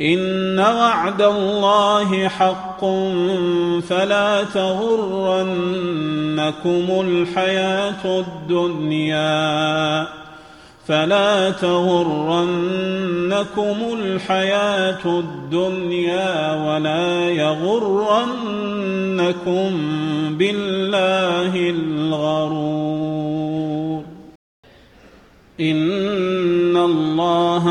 إن وعد الله حق فلا تغرنكم الحياة الدنيا فلا تغرنكم الحياة الدنيا ولا يغرنكم بالله الغرور إن الله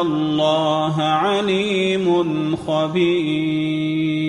الله عليم خبير